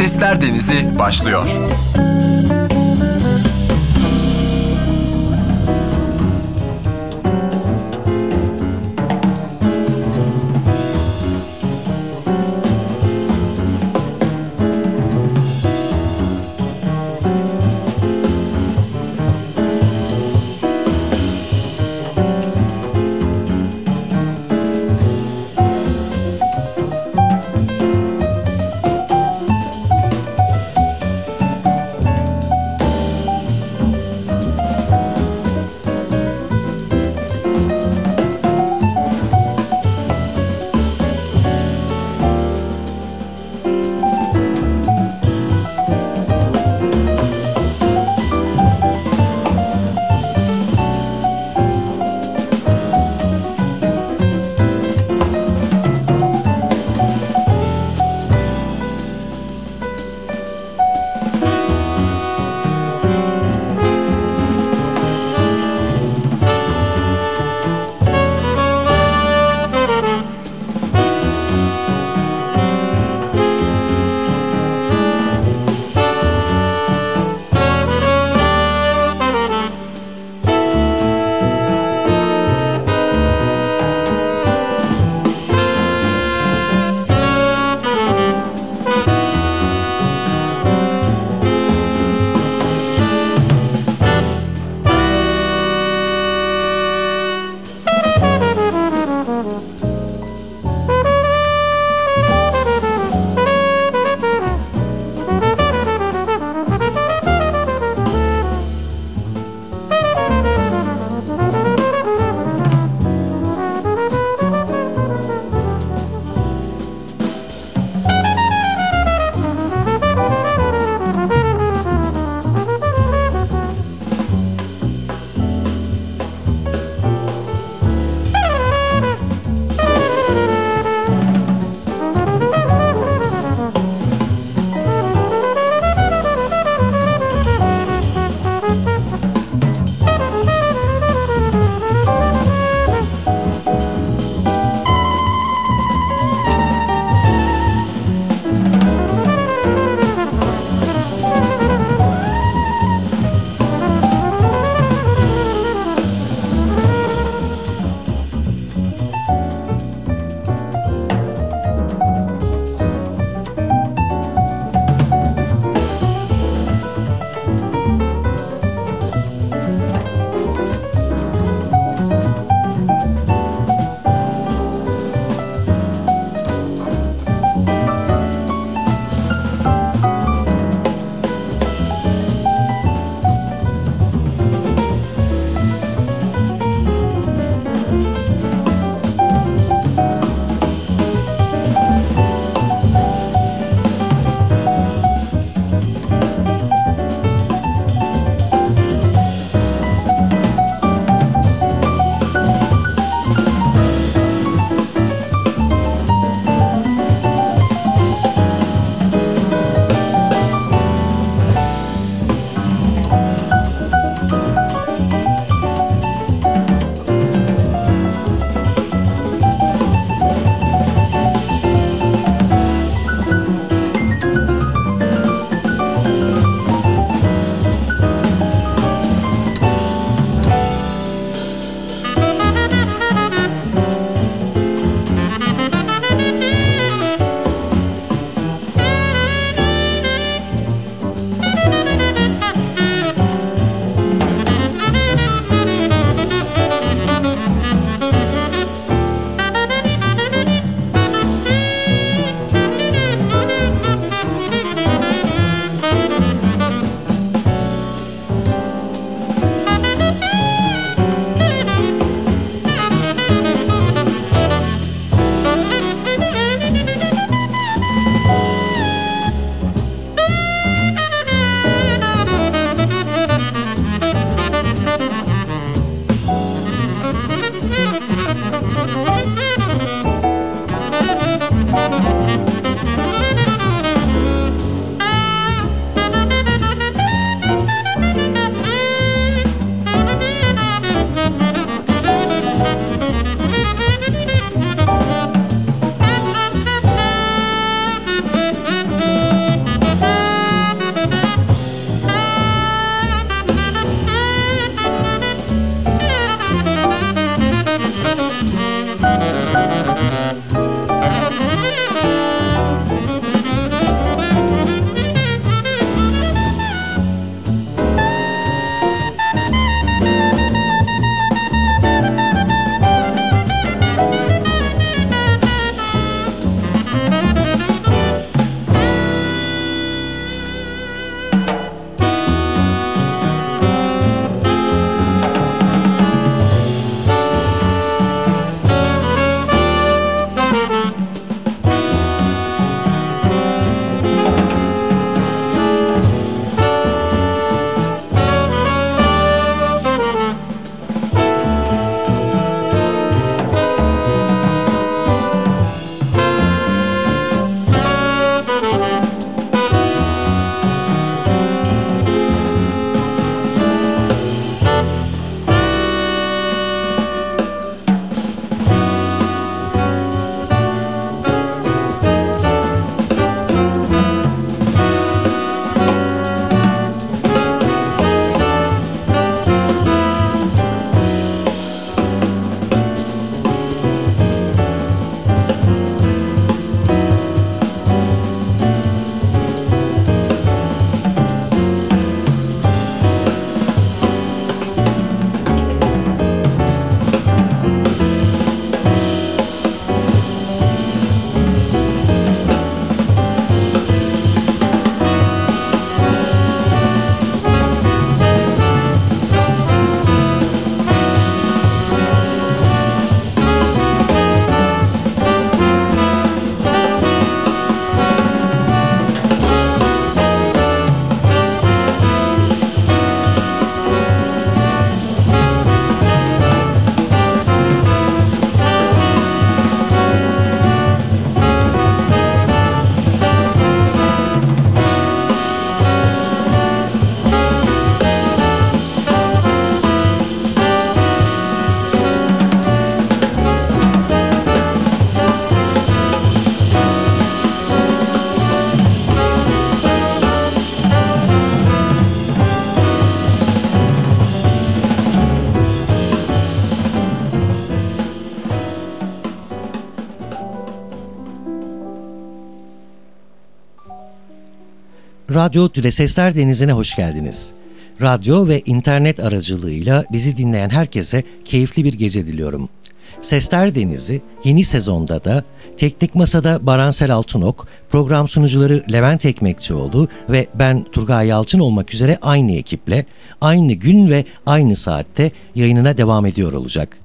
Sesler Denizi başlıyor. Radyo Tüde Sesler Denizi'ne hoş geldiniz. Radyo ve internet aracılığıyla bizi dinleyen herkese keyifli bir gece diliyorum. Sesler Denizi yeni sezonda da Teknik Masa'da Baransel Altınok, program sunucuları Levent Ekmekçioğlu ve ben Turgay Yalçın olmak üzere aynı ekiple, aynı gün ve aynı saatte yayınına devam ediyor olacak.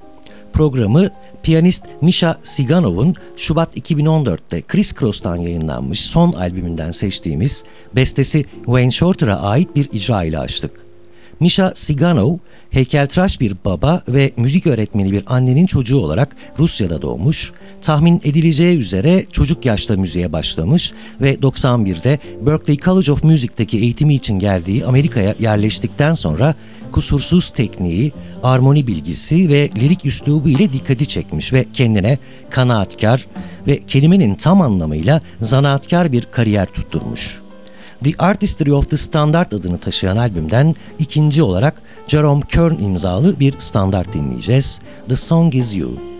Programı piyanist Misha Siganov'un Şubat 2014'te Chris Cross'tan yayınlanmış son albümünden seçtiğimiz bestesi Wayne Shorter'a ait bir icra ile açtık. Misha Siganov, heykeltıraş bir baba ve müzik öğretmeni bir annenin çocuğu olarak Rusya'da doğmuş, tahmin edileceği üzere çocuk yaşta müziğe başlamış ve 91'de Berklee College of Music'teki eğitimi için geldiği Amerika'ya yerleştikten sonra kusursuz tekniği, armoni bilgisi ve lirik üslubu ile dikkati çekmiş ve kendine kanaatkar ve kelimenin tam anlamıyla zanaatkar bir kariyer tutturmuş. The Artistry of the Standard adını taşıyan albümden ikinci olarak Jerome Kern imzalı bir standart dinleyeceğiz. The Song Is You.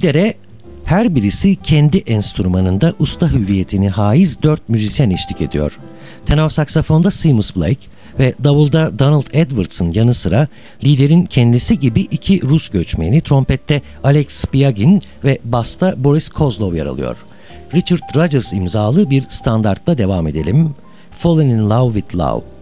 Lidere her birisi kendi enstrümanında usta hüviyetini haiz dört müzisyen eşlik ediyor. Tenor saksafonda Seamus Blake ve davulda Donald Edwards'ın yanı sıra liderin kendisi gibi iki Rus göçmeni trompette Alex Spiagin ve basta Boris Kozlov yer alıyor. Richard Rodgers imzalı bir standartla devam edelim. Fallen in Love with Love.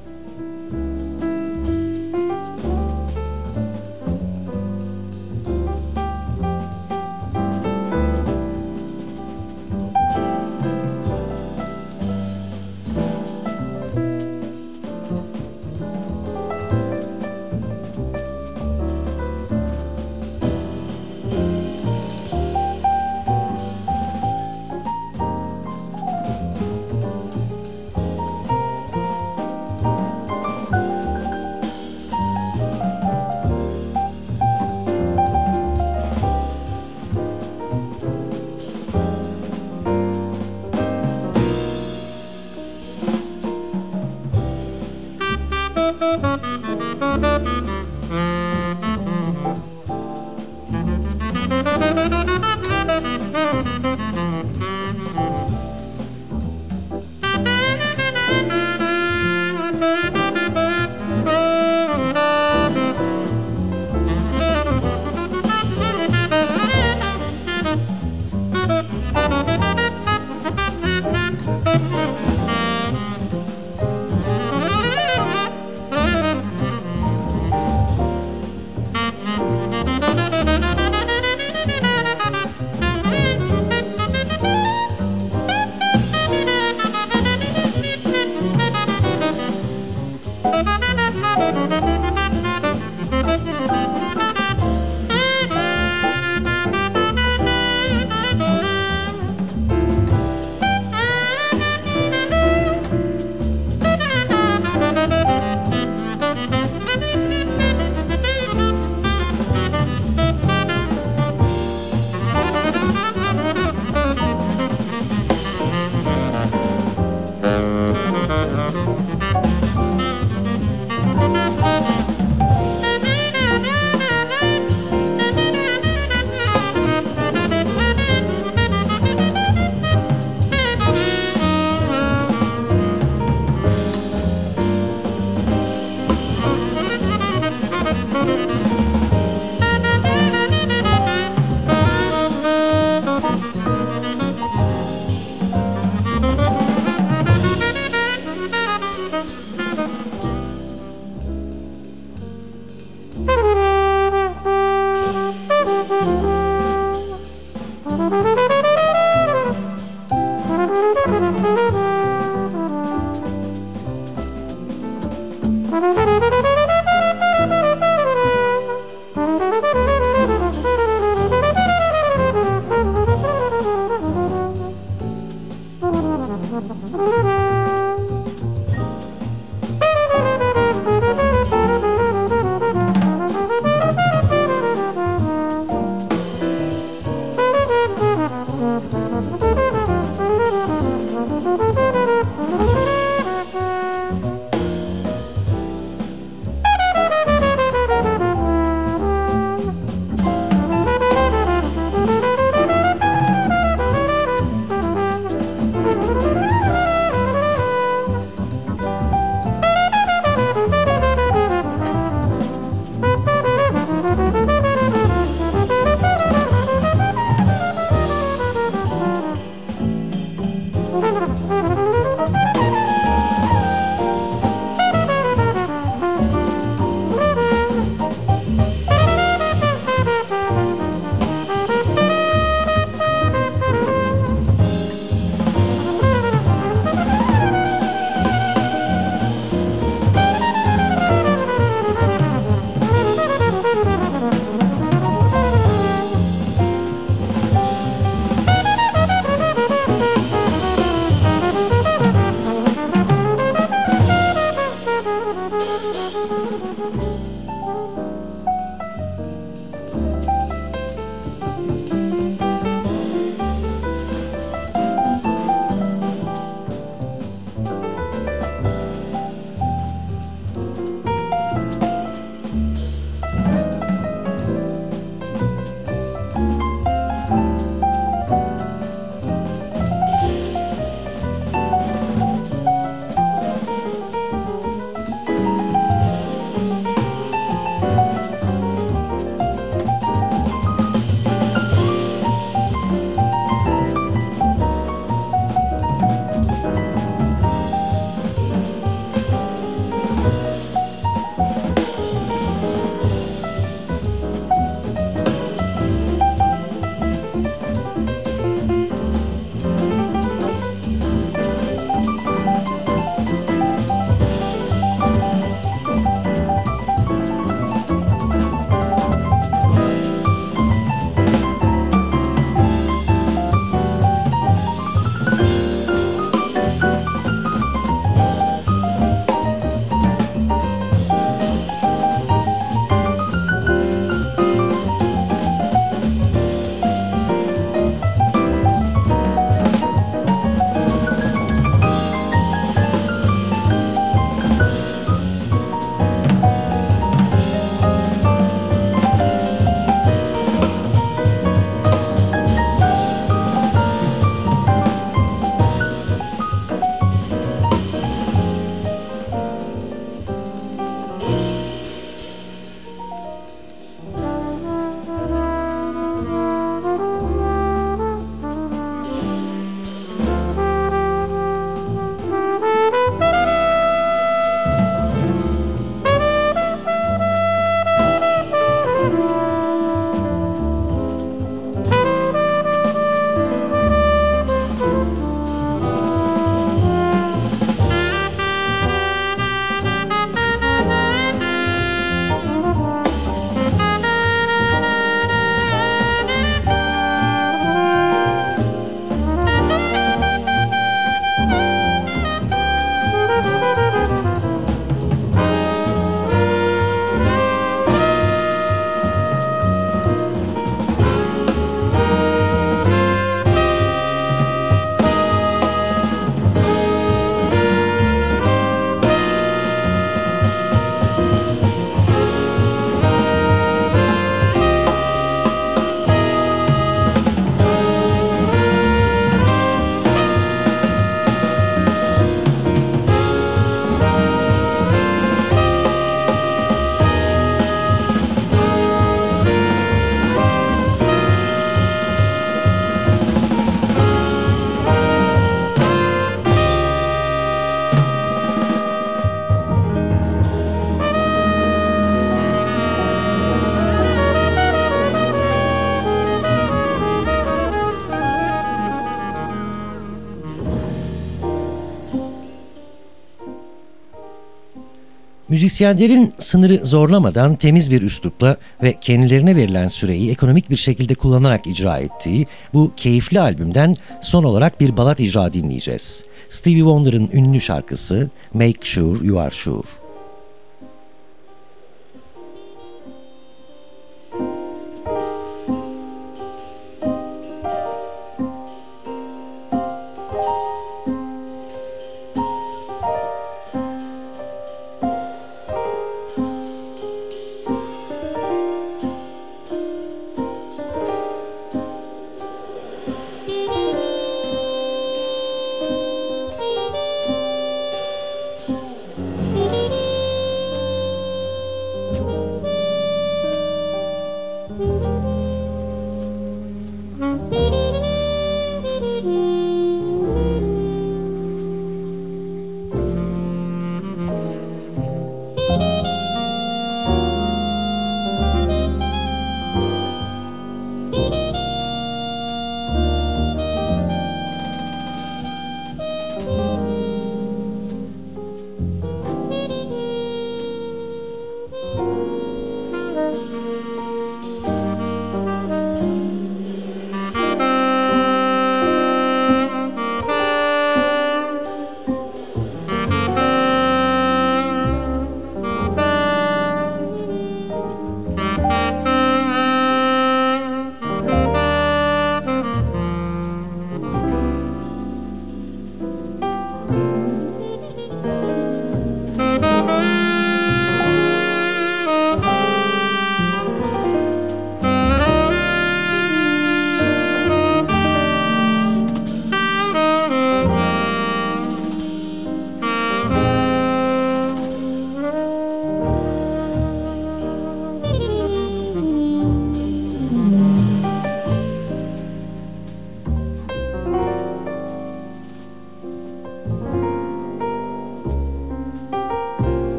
Müzisyenlerin sınırı zorlamadan temiz bir üslupla ve kendilerine verilen süreyi ekonomik bir şekilde kullanarak icra ettiği bu keyifli albümden son olarak bir balat icra dinleyeceğiz. Stevie Wonder'ın ünlü şarkısı Make Sure You Are Sure.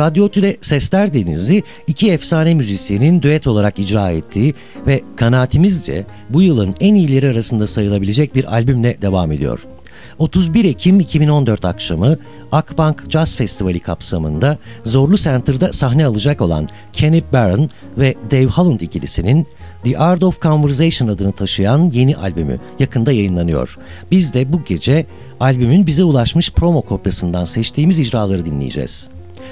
Radyo Tüde Sesler Denizi iki efsane müzisyenin düet olarak icra ettiği ve kanaatimizce bu yılın en iyileri arasında sayılabilecek bir albümle devam ediyor. 31 Ekim 2014 akşamı Akbank Jazz Festivali kapsamında Zorlu Center'da sahne alacak olan Kenneth Barron ve Dave Holland ikilisinin The Art of Conversation adını taşıyan yeni albümü yakında yayınlanıyor. Biz de bu gece albümün bize ulaşmış promo kopyasından seçtiğimiz icraları dinleyeceğiz.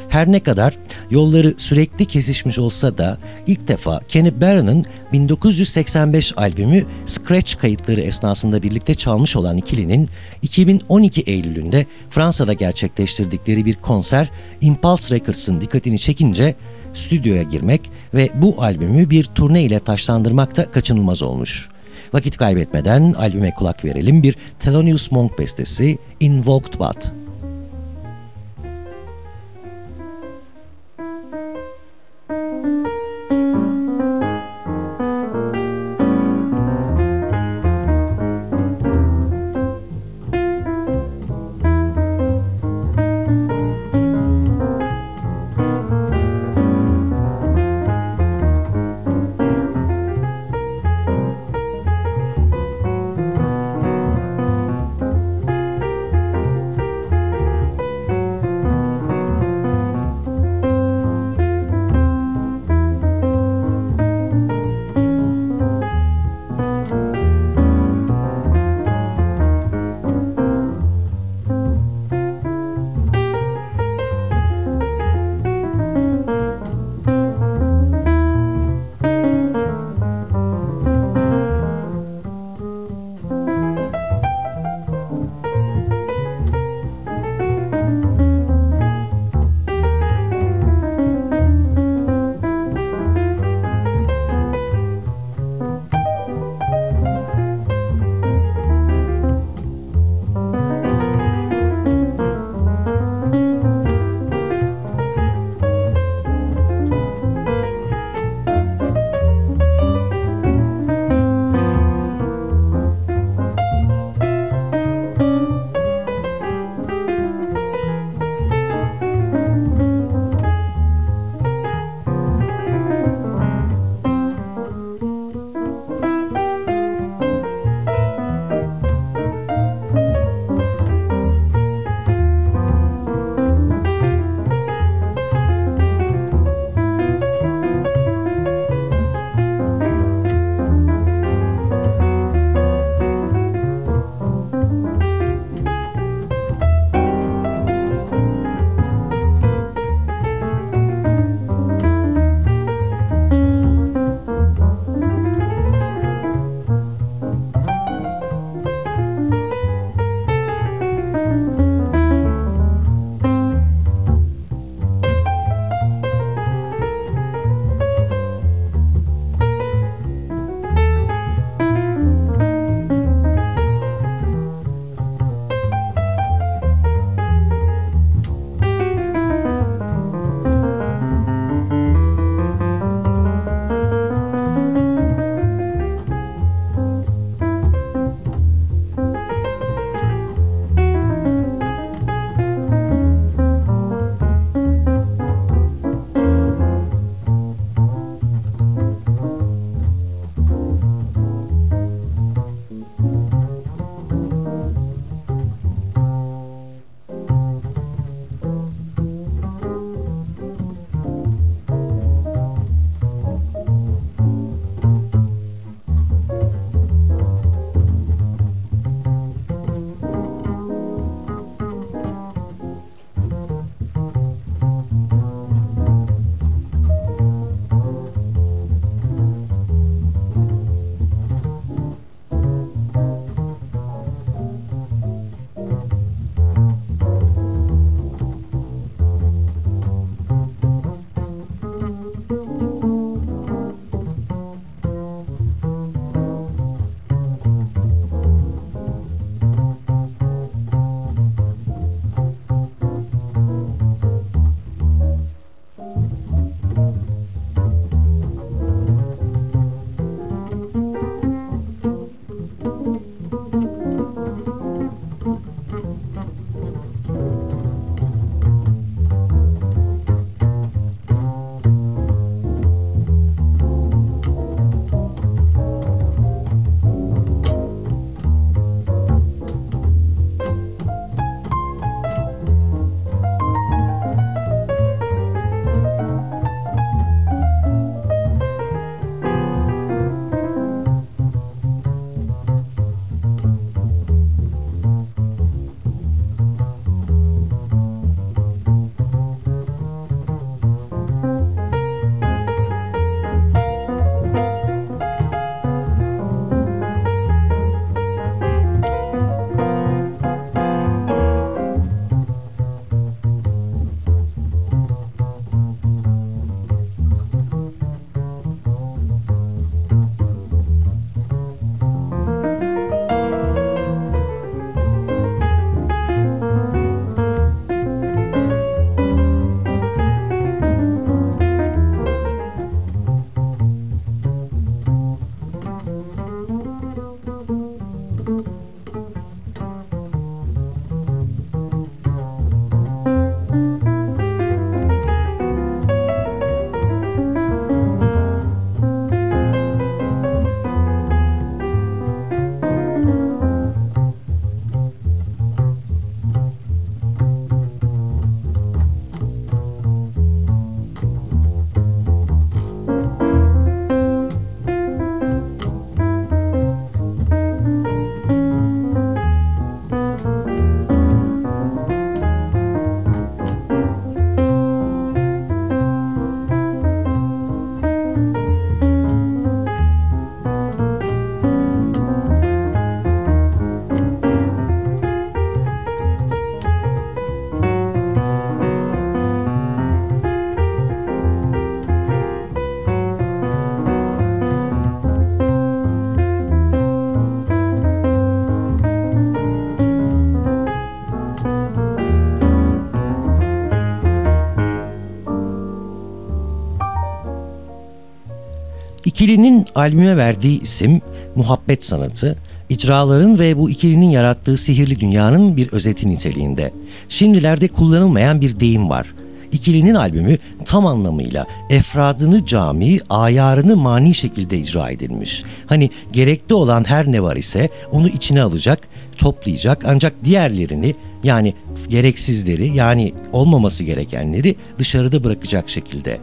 Her ne kadar yolları sürekli kesişmiş olsa da ilk defa Kenny Barron'ın 1985 albümü Scratch kayıtları esnasında birlikte çalmış olan ikilinin 2012 Eylül'ünde Fransa'da gerçekleştirdikleri bir konser Impulse Records'ın dikkatini çekince stüdyoya girmek ve bu albümü bir turne ile taşlandırmak da kaçınılmaz olmuş. Vakit kaybetmeden albüme kulak verelim bir Thelonious Monk bestesi Invoked But. İkilinin albüme verdiği isim Muhabbet Sanatı, icraların ve bu ikilinin yarattığı sihirli dünyanın bir özeti niteliğinde. Şimdilerde kullanılmayan bir deyim var. İkilinin albümü tam anlamıyla efradını cami, ayarını mani şekilde icra edilmiş. Hani gerekli olan her ne var ise onu içine alacak, toplayacak ancak diğerlerini yani gereksizleri yani olmaması gerekenleri dışarıda bırakacak şekilde.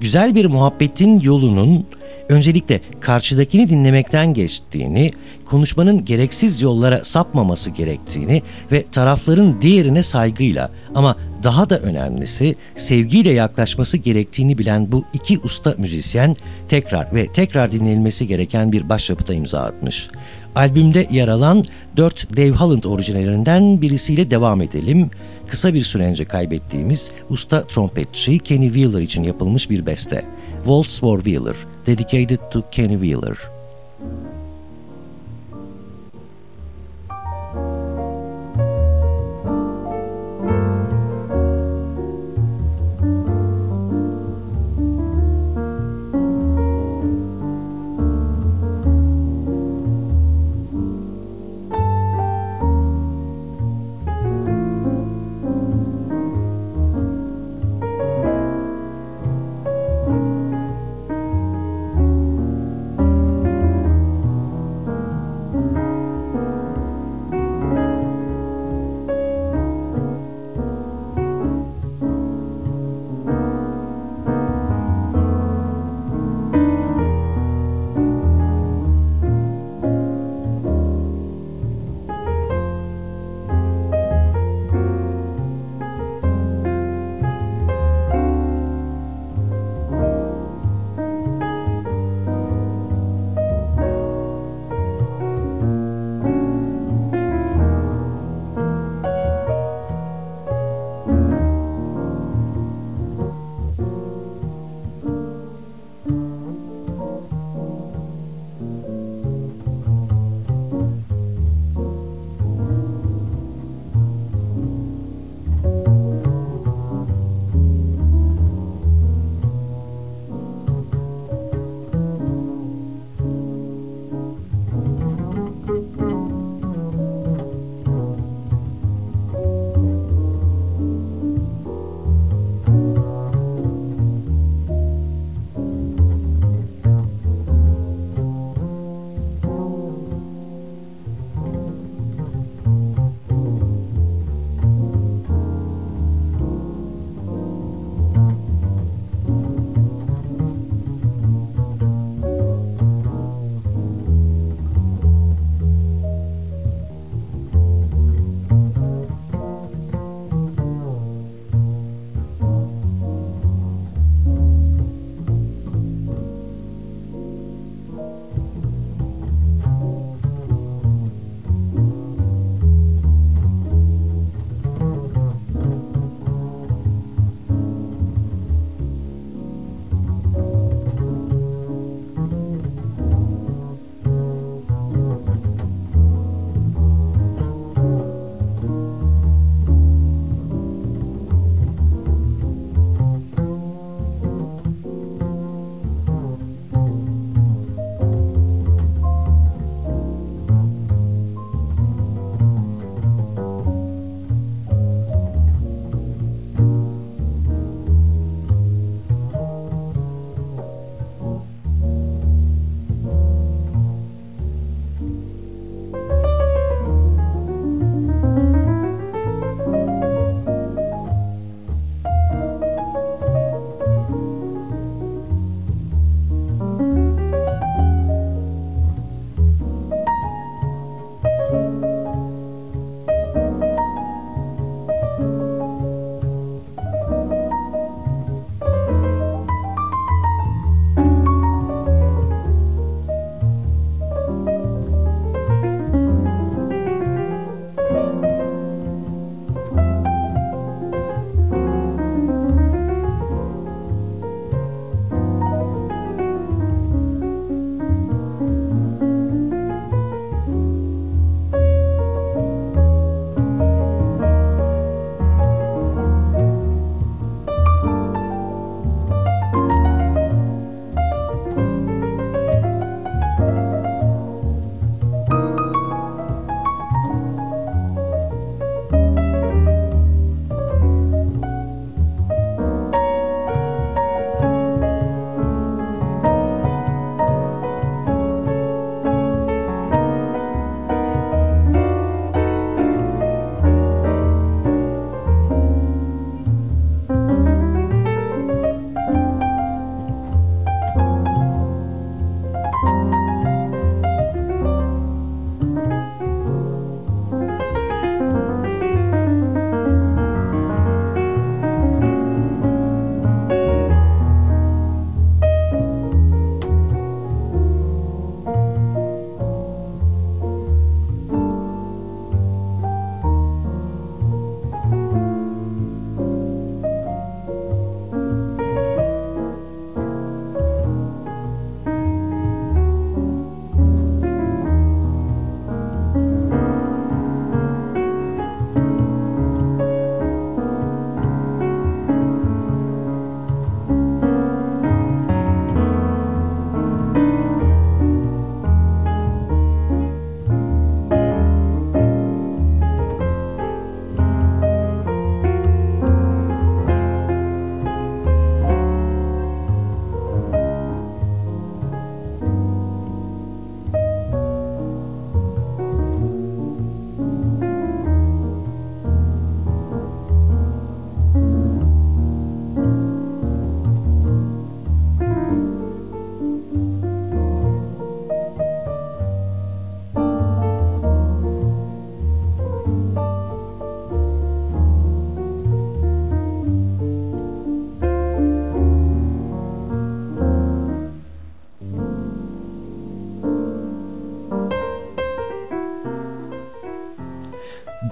Güzel bir muhabbetin yolunun öncelikle karşıdakini dinlemekten geçtiğini, konuşmanın gereksiz yollara sapmaması gerektiğini ve tarafların diğerine saygıyla ama daha da önemlisi sevgiyle yaklaşması gerektiğini bilen bu iki usta müzisyen tekrar ve tekrar dinlenilmesi gereken bir başyapıta imza atmış. Albümde yer alan 4 Dave Holland orijinallerinden birisiyle devam edelim. Kısa bir süre önce kaybettiğimiz usta trompetçi Kenny Wheeler için yapılmış bir beste. Waltz for Wheeler, dedicated to Kenny Wheeler.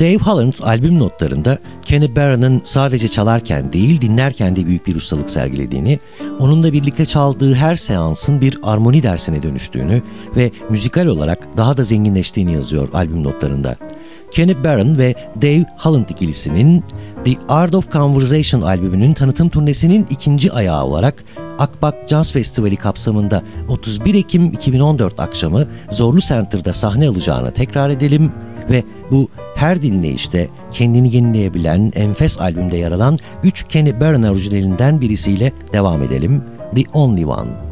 Dave Holland albüm notlarında Kenny Barron'ın sadece çalarken değil dinlerken de büyük bir ustalık sergilediğini, onunla birlikte çaldığı her seansın bir armoni dersine dönüştüğünü ve müzikal olarak daha da zenginleştiğini yazıyor albüm notlarında. Kenny Barron ve Dave Holland ikilisinin The Art of Conversation albümünün tanıtım turnesinin ikinci ayağı olarak Akbak Jazz Festivali kapsamında 31 Ekim 2014 akşamı Zorlu Center'da sahne alacağını tekrar edelim ve bu her dinleyişte kendini yenileyebilen enfes albümde yer alan 3 Kenny Barron orijinalinden birisiyle devam edelim. The Only One.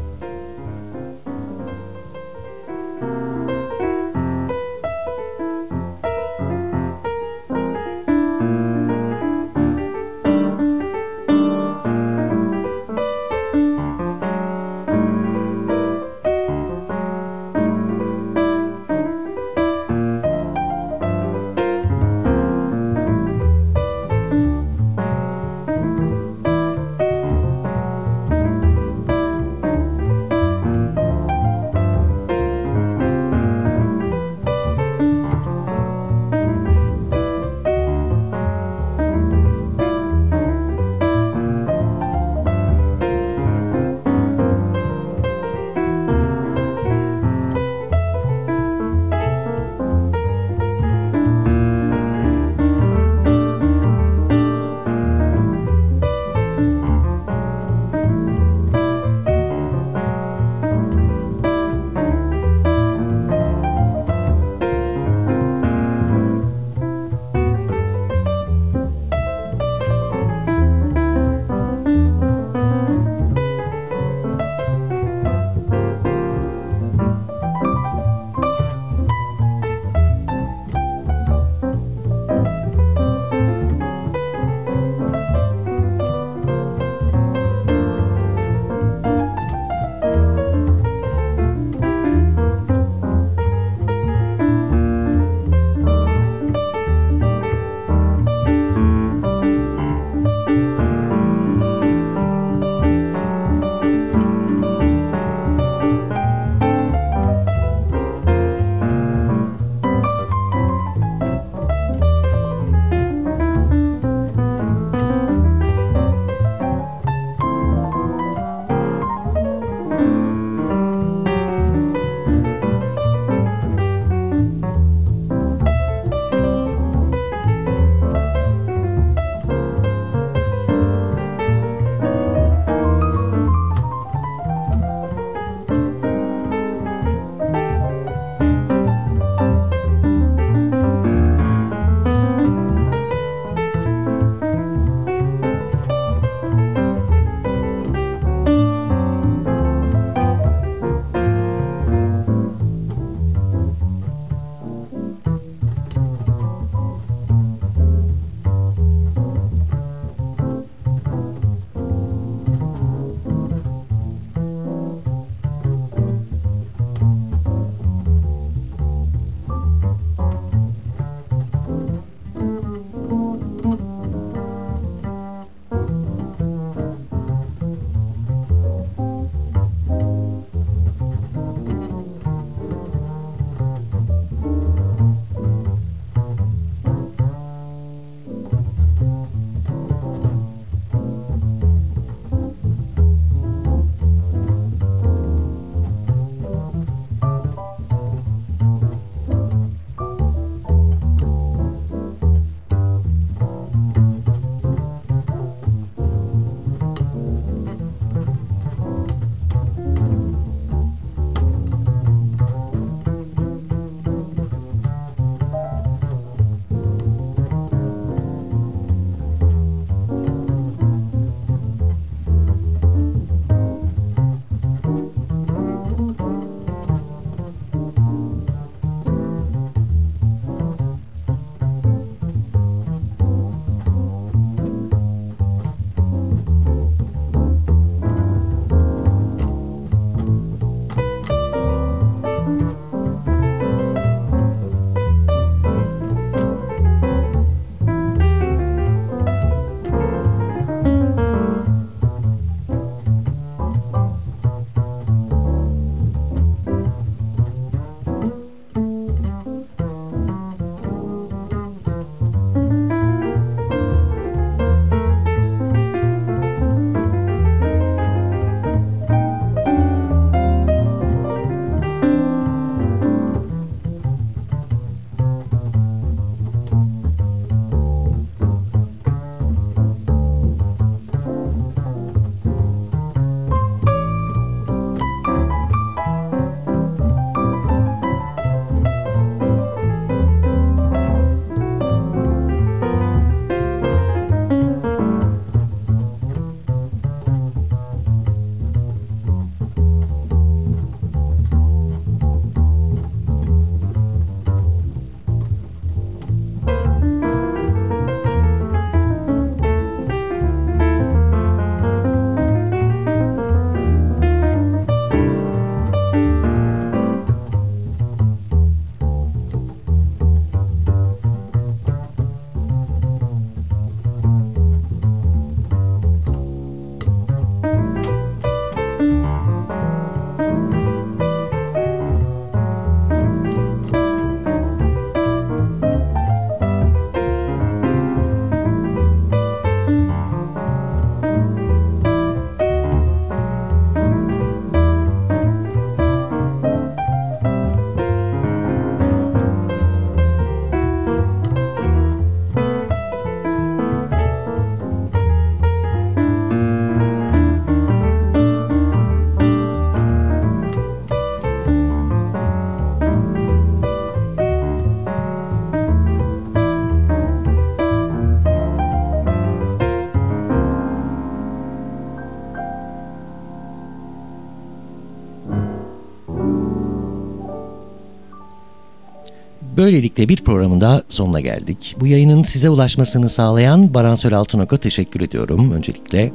Böylelikle bir programın daha sonuna geldik. Bu yayının size ulaşmasını sağlayan Baran Söl Altınok'a teşekkür ediyorum öncelikle.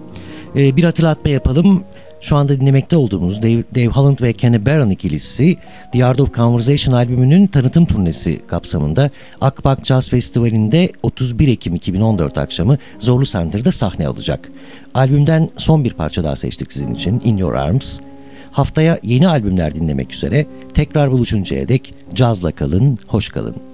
Ee, bir hatırlatma yapalım. Şu anda dinlemekte olduğumuz Dave, Dave Holland ve Kenny Barron ikilisi The Art of Conversation albümünün tanıtım turnesi kapsamında Akbank Jazz Festivali'nde 31 Ekim 2014 akşamı Zorlu Center'da sahne alacak. Albümden son bir parça daha seçtik sizin için In Your Arms. Haftaya yeni albümler dinlemek üzere tekrar buluşuncaya dek cazla kalın, hoş kalın.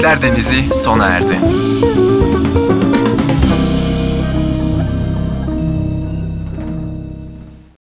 Sesler Denizi sona erdi.